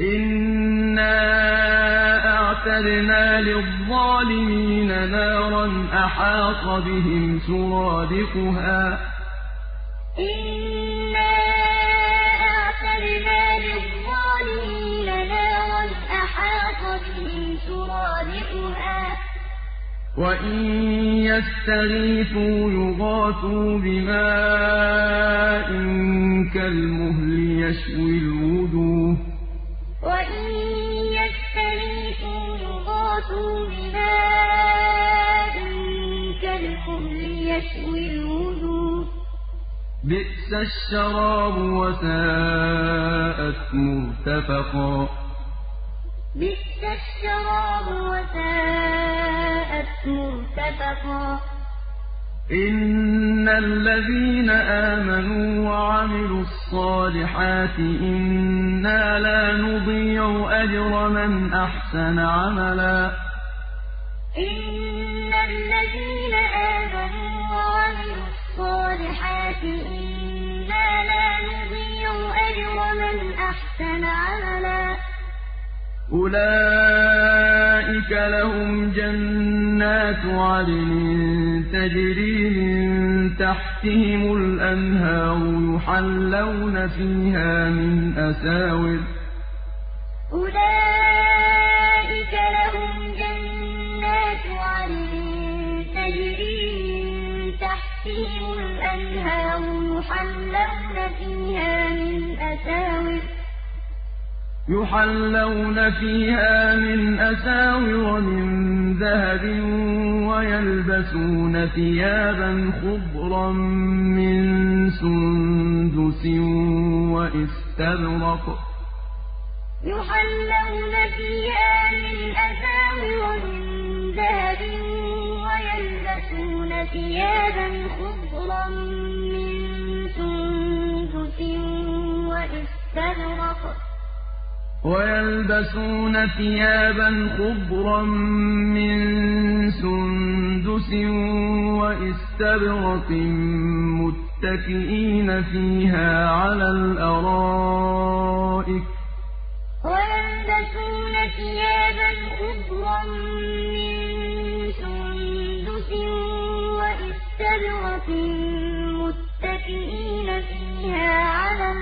إِنَّا أَعْتَدْنَا لِلظَّالِمِينَ نَارًا أَحَاطَ بِهِمْ سُرَادِقُهَا ۚ إِنَّا أَعْتَدْنَا لِلظَّالِمِينَ نَارًا أَحَاطَ بِهِمْ سُرَادِقُهَا ۚ وَإِن يَسْتَغِيثُوا يُغَاثُوا بِمَاءٍ كَالْمُهْلِ يَشْوِي الْوُجُوهَ ۚ بِئْسَ الشَّرَابُ وَسَاءَتْ مُرْتَفَقًا؟ بِئْسَ الشَّرَابُ وَسَاءَتْ مُرْتَفَقًا. إِنَّ الَّذِينَ آمَنُوا وَعَمِلُوا الصَّالِحَاتِ إِنَّا لَا نُضِيعُ أَجْرَ مَنْ أَحْسَنَ عَمَلًا. إِنَّ الَّذِينَ آمَنُوا وَعَمِلُوا الصَّالِحَاتِ إِنَّا لَا نُضِيعُ أَجْرَ مَنْ أَحْسَنَ عَمَلًا. أُولَٰئِكَ لَهُمْ جَنَّاتُ عَدْنٍ تَجْرِي مِن تَحْتِهِمُ الْأَنْهَارُ يُحَلَّوْنَ فِيهَا مِنْ أَسَاوِرَ. أَسَاوِرَ يُحَلَّوْنَ فِيهَا مِنْ أَسَاوِرَ مِن ذَهَبٍ وَيَلْبَسُونَ ثِيَابًا خُضْرًا مِّن سُندُسٍ وَإِسْتَبْرَقٍ ۖ. يُحَلَّوْنَ فِيهَا مِنْ أَسَاوِرَ مِن ذَهَبٍ وَيَلْبَسُونَ ثِيَابًا خُضْرًا مِّن سُندُسٍ وَإِسْتَبْرَقٍ ۖ وَيَلْبَسُونَ ثِيَابًا خُضْرًا مِّن سُندُسٍ وَإِسْتَبْرَقٍ مُّتَّكِئِينَ فِيهَا عَلَى الْأَرَائِكِ ۚ. وَيَلْبَسُونَ ثِيَابًا خُضْرًا مِّن سُندُسٍ وَإِسْتَبْرَقٍ مُّتَّكِئِينَ فِيهَا عَلَى الْأَرَائِكِ ۚ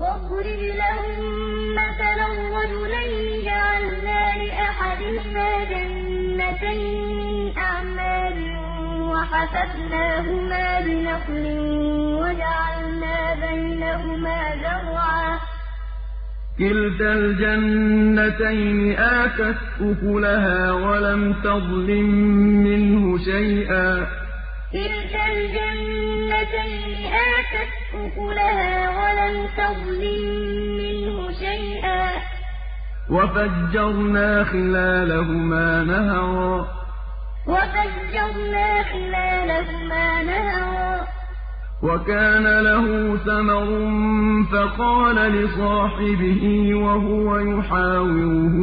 وَاضْرِبْ لَهُم مَّثَلًا رَّجُلَيْنِ جَعَلْنَا لِأَحَدِهِمَا جَنَّتَيْنِ أَعْنَابٍ وَحَفَفْنَاهُمَا بِنَخْلٍ وَجَعَلْنَا بَيْنَهُمَا زَرْعًا. كِلْتَا الْجَنَّتَيْنِ آتَتْ أُكُلَهَا وَلَمْ تَظْلِم مِّنْهُ شيئا. كلتا الجنتين آتت أكلها ولم تظلم منه شيئا. وفجرنا خلالهما نهرا. وفجرنا خلالهما نهرا. وكان له ثمر فقال لصاحبه وهو يحاوره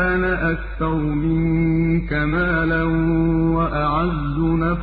أنا أكثر منك مالا؟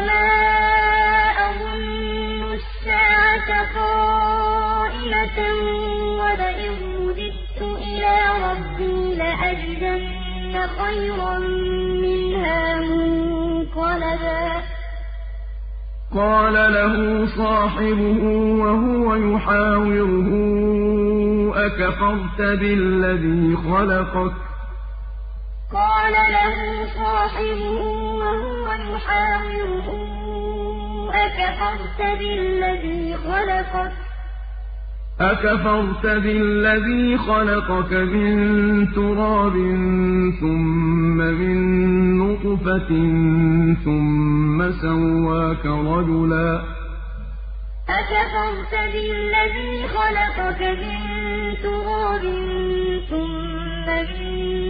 وما أظن الساعة قائمة ولئن رددت إلى ربي لأجدن خيرا منها منقلبا. قال له صاحبه وهو يحاوره أكفرت بالذي خلقك؟ قال له صاحبه أكفرت بالذي خلقك من تراب ثم من نطفة ثم سواك رجلا. أكفرت بالذي خلقك من تراب ثم من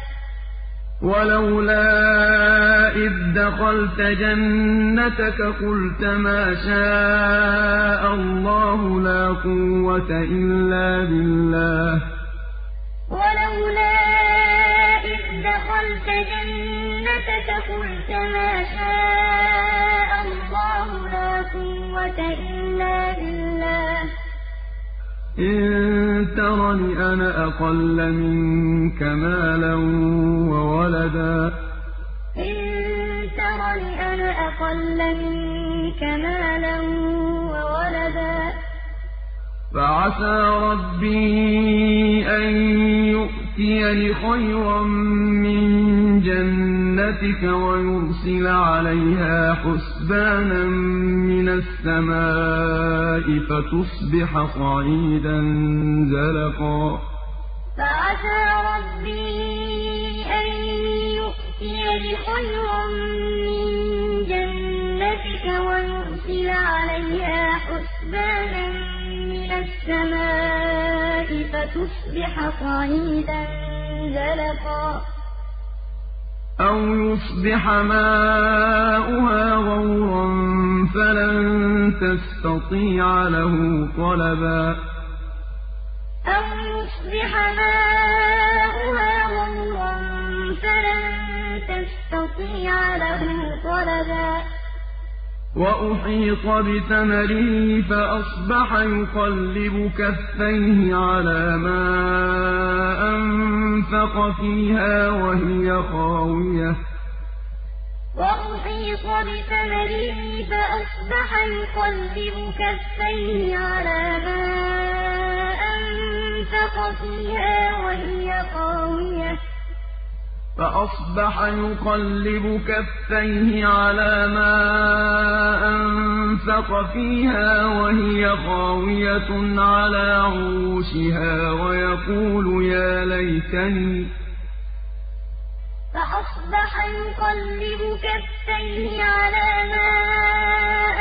ولولا إذ دخلت جنتك قلت ما شاء الله لا قوة إلا بالله. ولولا إذ دخلت جنتك قلت ما شاء الله لا قوة إلا بالله. إن ترني أنا أقل منك مالا وولدا. إن ترني أنا أقل منك مالا وولدا. فعسى ربي أن يؤتيني خيرا من جنتك ويرسل عليها حسبانا من السماء فتصبح صعيدا زلقا. فعسى ربي أن يؤتيني خيرا من جنتك ويرسل عليها حسبانا من السماء فتصبح صعيدا زلقا. أو يصبح ماؤها غورا فلن تستطيع له طلبا. أو يصبح ماؤها غورا فلن تستطيع له طلبا. وأحيط بثمره فأصبح يقلب كفيه على ما أنفق فيها وهي خاوية. وأحيط بثمره فأصبح يقلب كفيه على ما أنفق فيها وهي خاوية. فأصبح يقلب كفيه على ما أنفق فيها وهي خاوية على عروشها ويقول يا ليتني. فأصبح يقلب كفيه على ما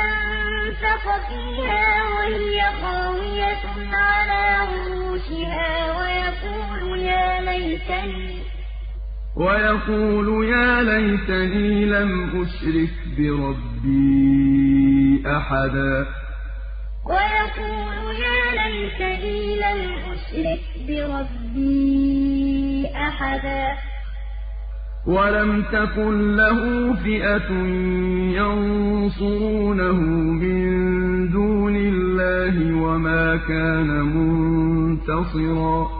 أنفق فيها وهي خاوية على عروشها ويقول يا ليتني. ويقول يا ليتني لم أشرك بربي أحدا. ويقول يا ليتني لم أشرك بربي أحدا. ولم تكن له فئة ينصرونه من دون الله وما كان منتصرا.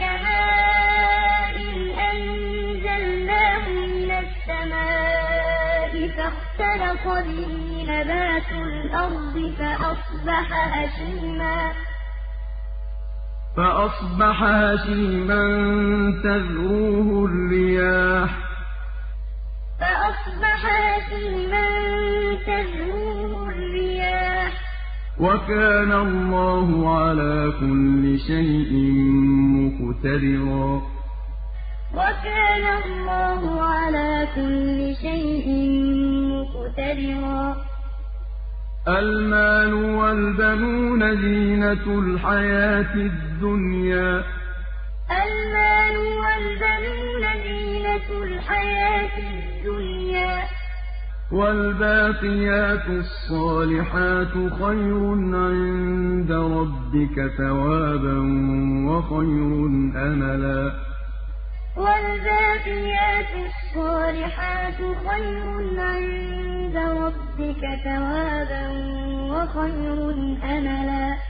كماء أنزلناه من السماء فاختلط به نبات الأرض فأصبح هشيما. فأصبح هشيما تذروه الرياح. فأصبح هشيما تذروه الرياح وكان الله على كل شيء مقتدرا. وكان الله على كل شيء مقتدرا. المال والبنون زينة الحياة الدنيا. المال والبنون زينة الحياة الدنيا. والباقيات الصالحات خير عند ربك ثوابا وخير أملا. والباقيات الصالحات خير عند ربك ثوابا وخير أملا.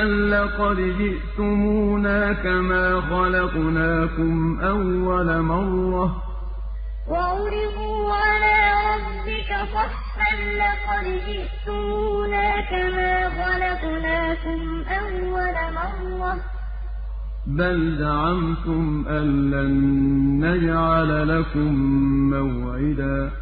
لقد جئتمونا كما خلقناكم أول مرة. وعرضوا على ربك صفا لقد جئتمونا كما خلقناكم أول مرة. بل زعمتم أن لن نجعل لكم موعدا.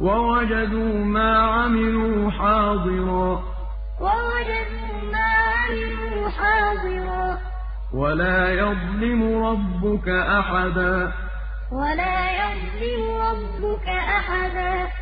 ووجدوا ما عملوا حاضرا. ولا يظلم ربك أحدا. ولا يظلم ربك أحدا.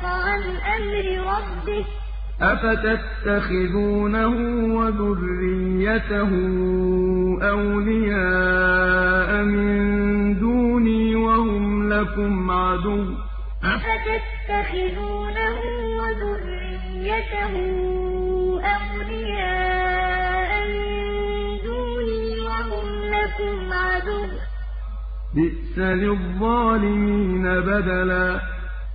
ففسق عن أمر ربه. أفتتخذونه وذريته أولياء من دوني وهم لكم عدو. أفتتخذونه وذريته أولياء من دوني وهم لكم عدو. بئس للظالمين بدلا.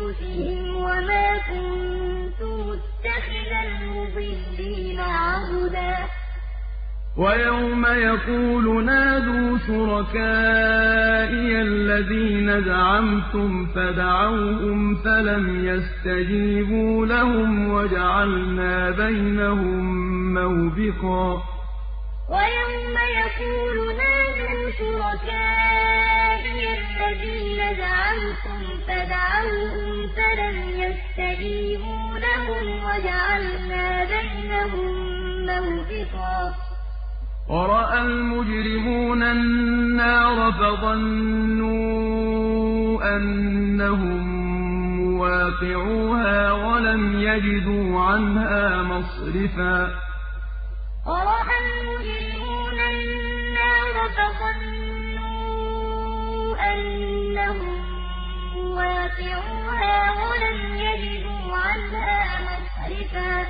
وما كنت متخذ المضلين عضدا ويوم يقول نادوا شركائي الذين زعمتم فدعوهم فلم يستجيبوا لهم وجعلنا بينهم موبقا. ويوم يقول نادوا شركائي الذين زعمتم فدعوهم فلم يستجيبوا لهم وجعلنا بينهم موبقا ورأى المجرمون النار فظنوا أنهم مواقعوها ولم يجدوا عنها مصرفا. ورأى المجرمون النار فظنوا أنهم مواقعوها ولم يجدوا عنها مصرفا